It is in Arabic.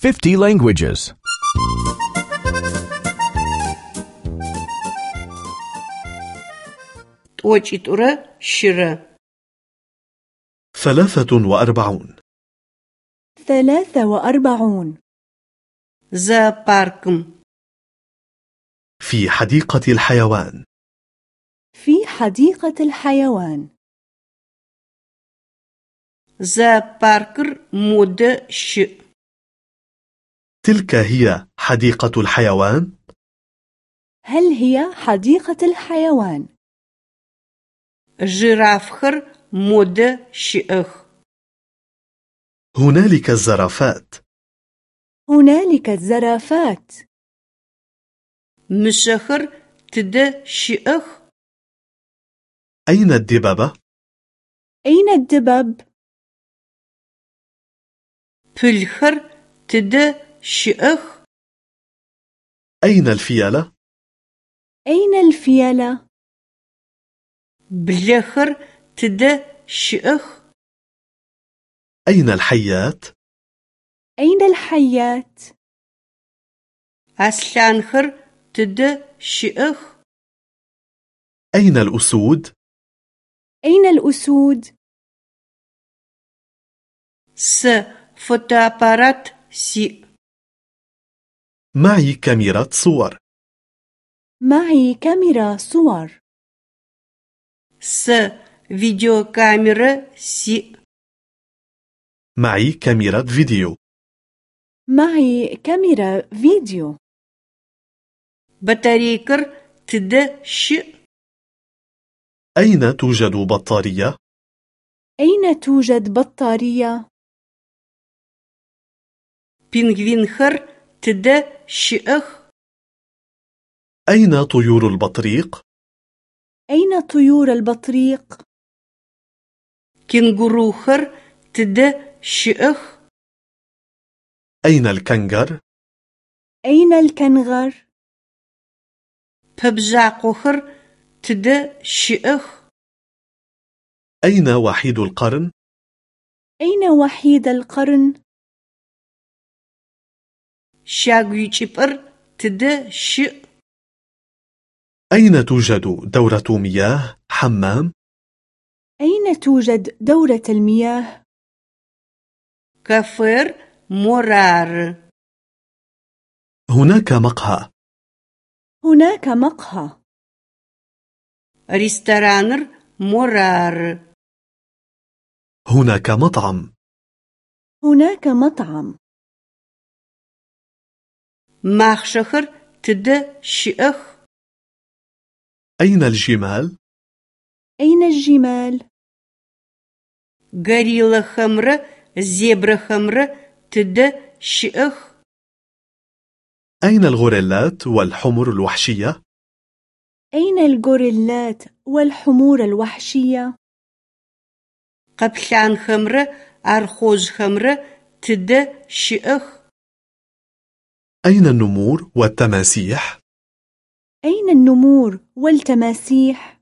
50 languages. ثلاثة وأربعون ثلاثة وأربعون Zooparkım. في حديقة الحيوان في حديقة الحيوان Zooparkır moda şı. تلك هي حديقة الحيوان؟ هل هي حديقة الحيوان؟ جرافخر مود شئخ هنالك الزرافات هنالك الزرافات مشخر تد شئخ أين الدببة؟ أين الدباب؟ بلخر تد şı'ых. أين الفيلة؟ أين الفيلة؟ Blexır tıde şı'ых. أين الحيات؟ أين الحيات؟ Aslanxır tıde şı'ых. أين الأسود؟ أين الأسود؟ S fotoaparat si. معي كاميرا صور معي كاميرا صور S videokamera si. معي كاميرا فيديو معي كاميرا فيديو Batareykır tıde şı. أين توجد بطارية؟ أين توجد بطارية؟ Pingvinxır tıde şı'ых. أين طيور البطريق؟ أين طيور البطريق؟ Kenguruxır tıde şı'ых. أين الكنغر؟ أين الكنغر؟ Pebzaqoxır tıde şı'ых. أين وحيد القرن؟ أين وحيد القرن؟ Şagüçipır tıde şı. أين توجد دورة مياه؟ حمام؟ أين توجد دورة المياه؟ Kafer morar. هناك مقهى هناك مقهى Restoranır morar. هناك مطعم هناك مطعم ماخشخر تدى شئخ أين الجمال؟ أين الجمال؟ غريلا خمرة زيبرا خمرة تد شئخ أين الغوريلات والحمر الوحشية؟ أين الغوريلات والحمور الوحشية؟ قبلان خمرة أرخوز خمرة تد شئخ أين النمور والتماسيح؟ أين النمور والتماسيح؟